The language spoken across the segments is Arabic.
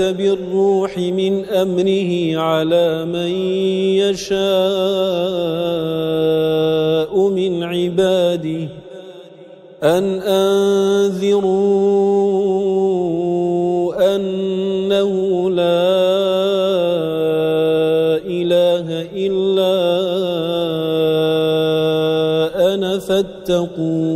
بالروح من أمره على من يشاء من عباده. أن أنذروا أنه لا إله إلا أنا فاتقون.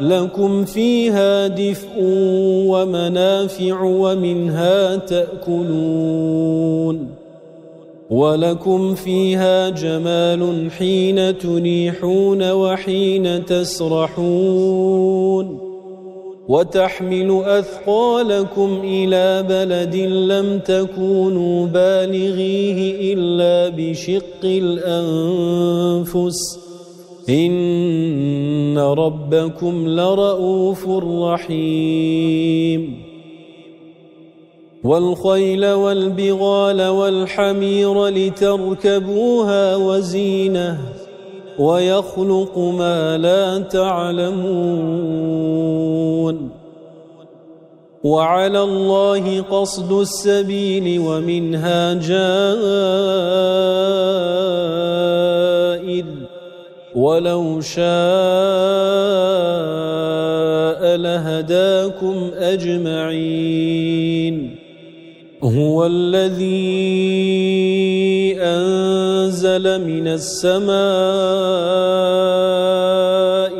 لكم فيها دفء ومنافع ومنها تأكلون ولكم فيها جمال حين تنيحون وحين تسرحون وتحمل أثقالكم إلى بلد لم تكونوا بالغيه إلا بشق الأنفس إن ربكم لرؤوف رحيم. والخيل والبغال والحمير لتركبوها وزينه ويخلق ما لا تعلمون. وعلى الله قصد السبيل ومنها جائر ولو شاء لهداكم أجمعين هو الذي أنزل من السماء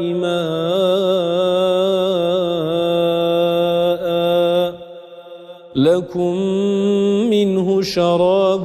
ماء لكم منه شراب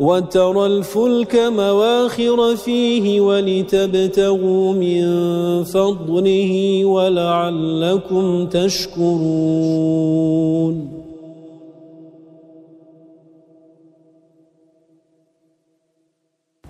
وترى الفلك مواخر فيه ولتبتغوا من فضله ولعلكم تشكرون.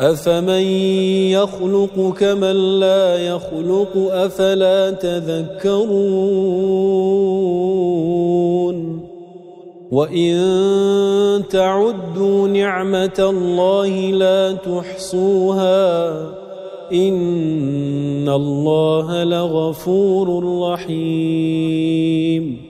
أفمن يخلق كمن لا يخلق أفلا تذكرون وَإِن تَعُدُّوا نِعْمَةَ اللَّهِ لَا تُحْصُوهَا إِنَّ اللَّهَ لَغَفُورٌ رَّحِيمٌ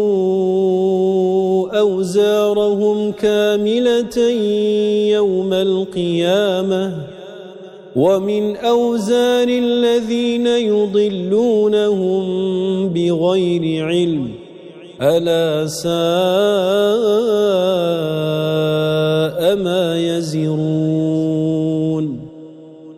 أَوْزَارَهُمْ كَامِلَةً يَوْمَ الْقِيَامَةِ. وَمِنْ أَوْزَارِ الَّذِينَ يُضِلُّونَهُم بِغَيْرِ عِلْمٍ أَلَا سَاءَ مَا يَزِرُونَ.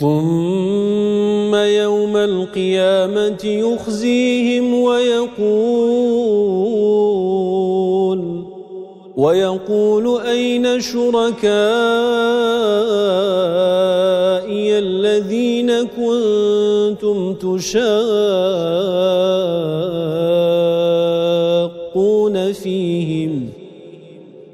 ثُمَّ يَوْمَ الْقِيَامَةِ يُخْزِيهِمْ وَيَقُولُ وَيَقُولُ أَيْنَ شُرَكَائِيَ الَّذِينَ كُنتُمْ تُشَاقُّونَ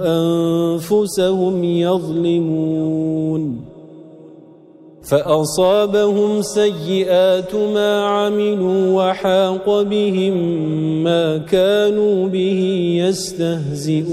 أنفسهم يظلمون فأصابهم سيئات ما عملوا وحاق بهم ما كانوا به يستهزئون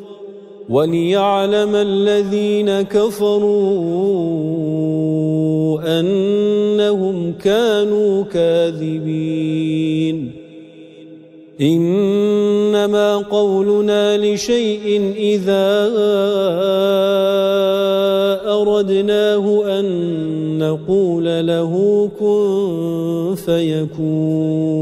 وليعلم الذين كفروا أنهم كانوا كاذبين إنما قولنا لشيء إذا أردناه أن نقول له كن فيكون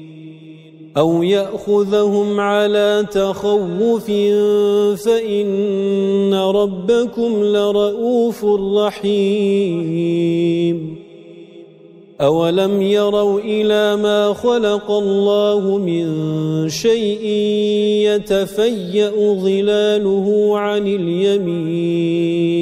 أو يأخذهم على تخوف فإن ربكم لرؤوف رحيم. أولم يروا إلى ما خلق الله من شيء يتفيأ ظلاله عن اليمين؟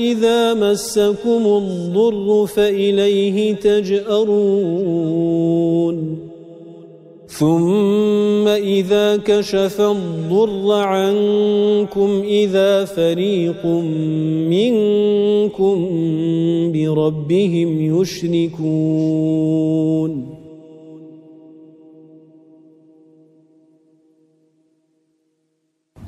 إذا مسكم الضر فإليه تجأرون. ثُمَّ إِذَا كَشَفَ الضُّرَّ عَنكُمْ إِذَا فَرِيقٌ مِنكُم بِرَبِّهِمْ يُشْرِكُونَ.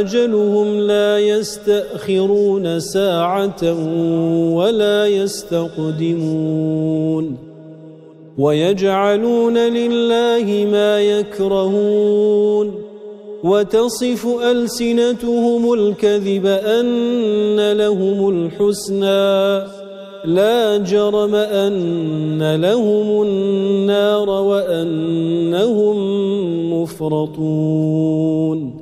أجلهم لا يستأخرون ساعة ولا يستقدمون ويجعلون لله ما يكرهون وتصف ألسنتهم الكذب أن لهم الحسنى لا جرم أن لهم النار وأنهم مفرطون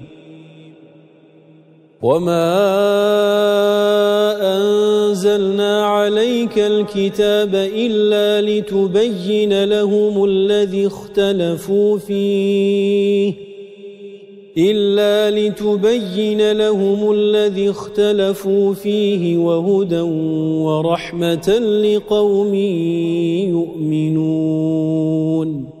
وما أنزلنا عليك الكتاب إلا لتبين لهم الذي اختلفوا فيه إلا لتبين لهم الذي اختلفوا فيه وهدى ورحمة لقوم يؤمنون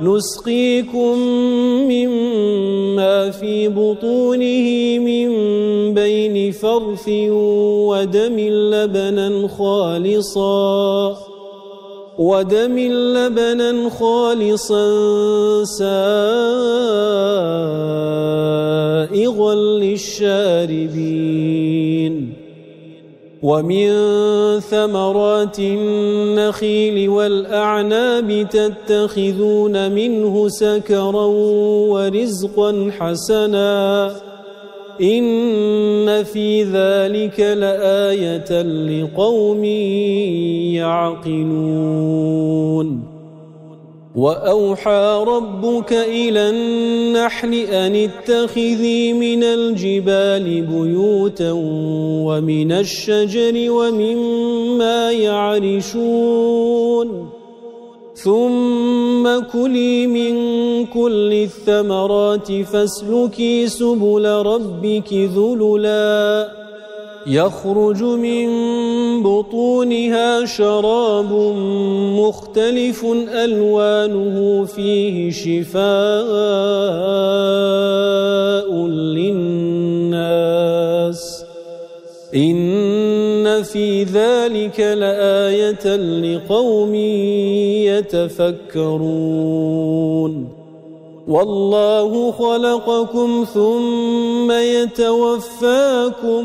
نسقيكم مما في بطونه من بين فرث ودم لبنا خالصا ودم لبنا خالصا سائغا للشاربين. ومن ثمرات النخيل والأعناب تتخذون منه سكرا ورزقا حسنا إن في ذلك لآية لقوم يعقلون وأوحى ربك إلى النحل أن اتخذي من الجبال بيوتا ومن الشجر ومما يعرشون. ثم كلي من كل الثمرات فاسلكي سبل ربك ذللاً. يخرج من بطونها شراب مختلف ألوانه فيه شفاء للناس. إن في ذلك لآية لقوم يتفكرون. والله خلقكم ثم يتوفاكم.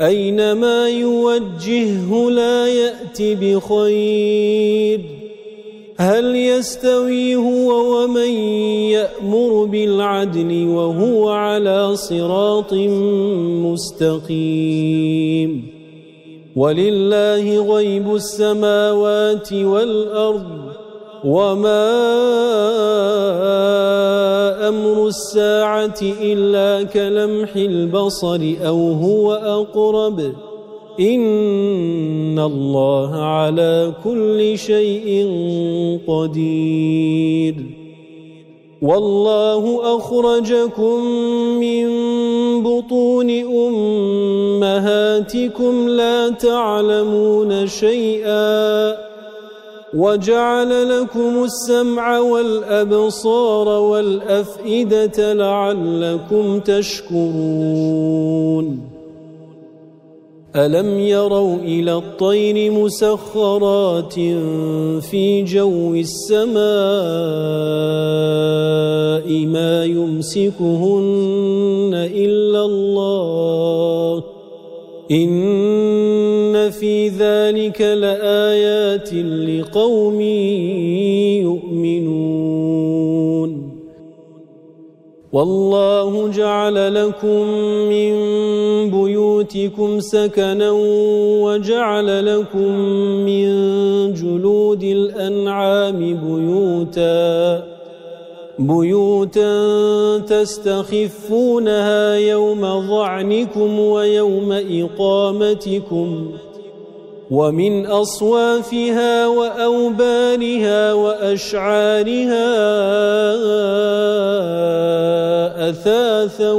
أينما يوجهه لا يأتي بخير. هل يستوي هو ومن يأمر بالعدل وهو على صراط مستقيم؟ ولله غيب السماوات والأرض وما أمر الساعة إلا كلمح البصر أو هو أقرب. إن الله على كل شيء قدير. والله أخرجكم من بطون أمهاتكم لا تعلمون شيئا. وَجَعَلَ لَكُمُ السَّمْعَ وَالْأَبْصَارَ وَالْأَفْئِدَةَ لَعَلَّكُمْ تَشْكُرُونَ. أَلَمْ يَرَوْا إِلَى الطَّيْرِ مُسَخَّرَاتٍ فِي جَوِّ السَّمَاءِ مَا يُمْسِكُهُنَّ إِلَّا اللَّهُ؟ إِنَّ فِي ذَلِكَ لَآيَاتٍ لِقَوْمٍ يُؤْمِنُونَ وَاللَّهُ جَعَلَ لَكُم مِّن بُيُوتِكُمْ سَكَنًا وَجَعَلَ لَكُم مِّن جُلُودِ الْأَنْعَامِ بُيُوتًا بيوتا تستخفونها يوم ظعنكم ويوم إقامتكم ومن أصوافها وأوبانها وأشعارها أثاثا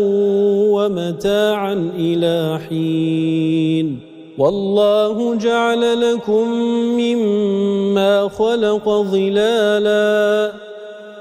ومتاعا إلى حين والله جعل لكم مما خلق ظلالا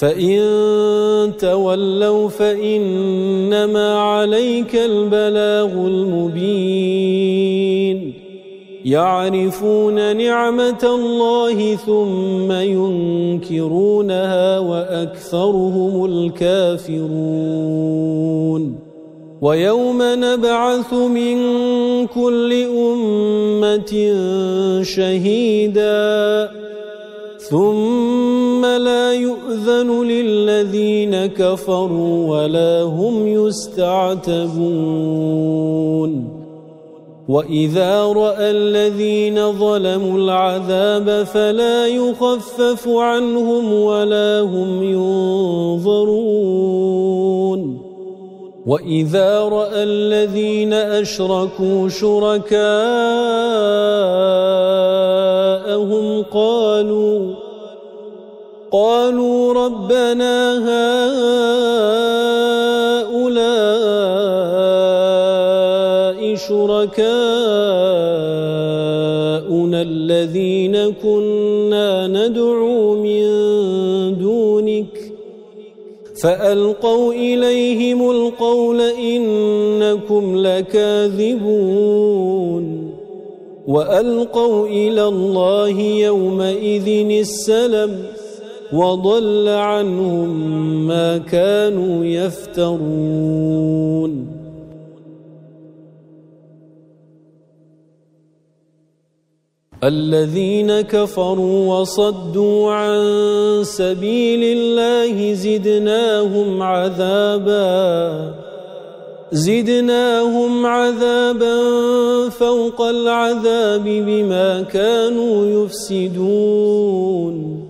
فَإِن تَوَلَّوْا فَإِنَّمَا عَلَيْكَ الْبَلَاغُ الْمُبِينُ. يعرفون نعمة الله ثم ينكرونها وأكثرهم الكافرون. ويوم نبعث من كل أمة شهيدا. ثم لا يؤذن للذين كفروا ولا هم يستعتبون. وَإِذَا رَأَى الَّذِينَ ظَلَمُوا الْعَذَابَ فَلَا يُخَفَّفُ عَنْهُمْ وَلَا هُمْ يُنظَرُونَ. وَإِذَا رَأَى الَّذِينَ أَشْرَكُوا شُرَكَاءَهُمْ قَالُوا قَالُوا رَبَّنَا هَؤُلَاءِ شركاؤنا الذين كنا ندعو من دونك فألقوا إليهم القول إنكم لكاذبون وألقوا إلى الله يومئذ السلم وضل عنهم ما كانوا يفترون. الذين كفروا وصدوا عن سبيل الله زدناهم عذابا زدناهم عذابا فوق العذاب بما كانوا يفسدون.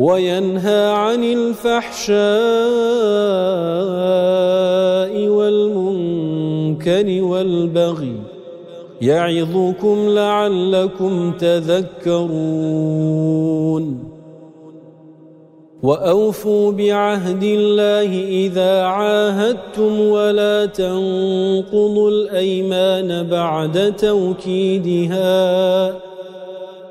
وَيَنْهَى عَنِ الْفَحْشَاءِ وَالْمُنكَرِ وَالْبَغْيِ يَعِظُكُمْ لَعَلَّكُمْ تَذَكَّرُونَ. وَأَوْفُوا بِعَهْدِ اللَّهِ إِذَا عَاهَدتُّمْ وَلَا تَنقُضُوا الْأَيْمَانَ بَعْدَ تَوْكِيدِهَا.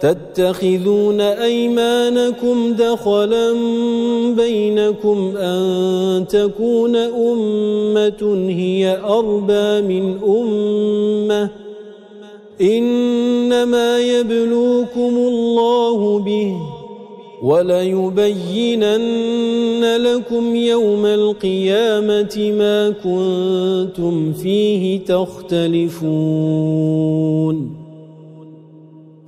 تتخذون أيمانكم دخلا بينكم أن تكون أمة هي أربى من أمة. إنما يبلوكم الله به وليبينن لكم يوم القيامة ما كنتم فيه تختلفون.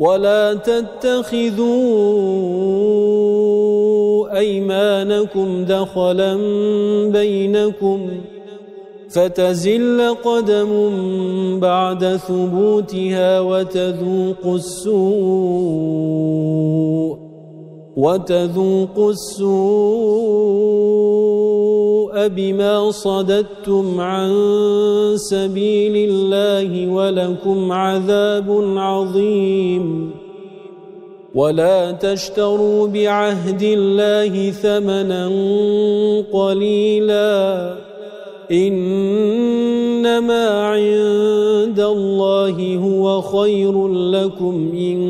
ولا تتخذوا أيمانكم دخلا بينكم فتزل قدم بعد ثبوتها وتذوق السوء وتذوق السوء بما صددتم عن سبيل الله ولكم عذاب عظيم. ولا تشتروا بعهد الله ثمنا قليلا. إنما عند الله هو خير لكم إن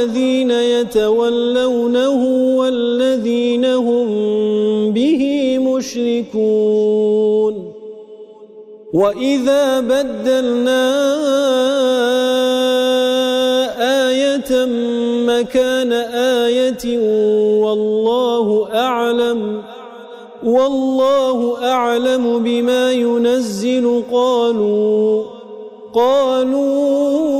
الَّذِينَ يَتَوَلَّوْنَهُ وَالَّذِينَ هُمْ بِهِ مُشْرِكُونَ. وَإِذَا بَدَّلْنَا آيَةً مَكَانَ آيَةٍ وَاللَّهُ أَعْلَمُ وَاللَّهُ أَعْلَمُ بِمَا يُنَزِّلُ. قَالُوا قالوا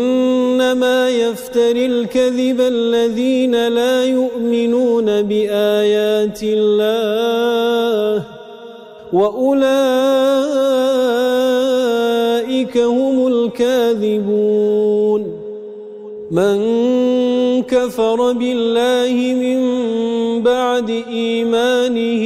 الكذب الذين لا يؤمنون بآيات الله وأولئك هم الكاذبون من كفر بالله من بعد إيمانه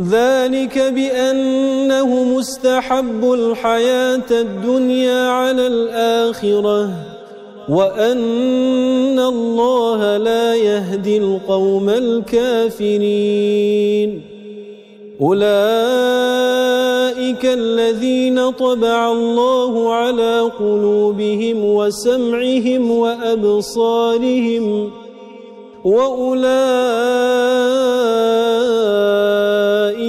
ذلك بأنه مستحب الحياة الدنيا على الآخرة وأن الله لا يهدي القوم الكافرين. أولئك الذين طبع الله على قلوبهم وسمعهم وأبصارهم وأولئك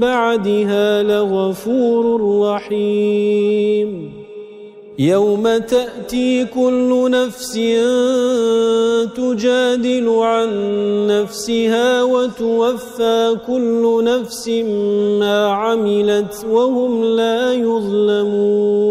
بعدها لغفور رحيم. يوم تأتي كل نفس تجادل عن نفسها وتوفى كل نفس ما عملت وهم لا يظلمون.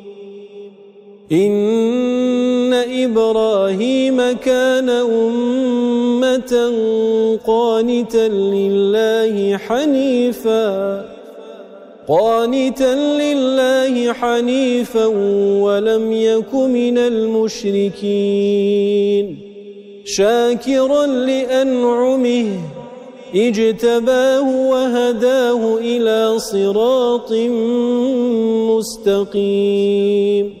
إن إبراهيم كان أمة قانتا لله حنيفاً قانتا لله حنيفا ولم يك من المشركين شاكرا لأنعمه اجتباه وهداه إلى صراط مستقيم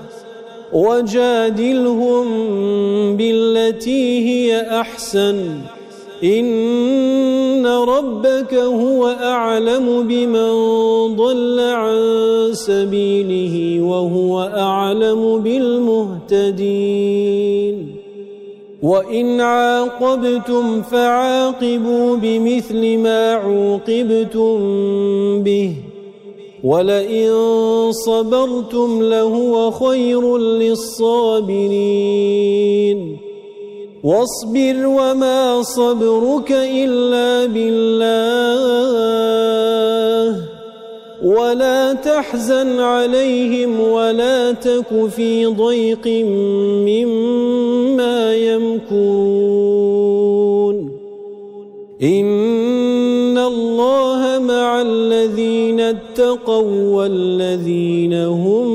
وجادلهم بالتي هي أحسن. إن ربك هو أعلم بمن ضل عن سبيله وهو أعلم بالمهتدين. وإن عاقبتم فعاقبوا بمثل ما عوقبتم به. ولئن صبرتم لهو خير للصابرين. واصبر وما صبرك إلا بالله. ولا تحزن عليهم ولا تك في ضيق مما يمكرون. الذين اتقوا والذين هم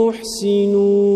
محسنون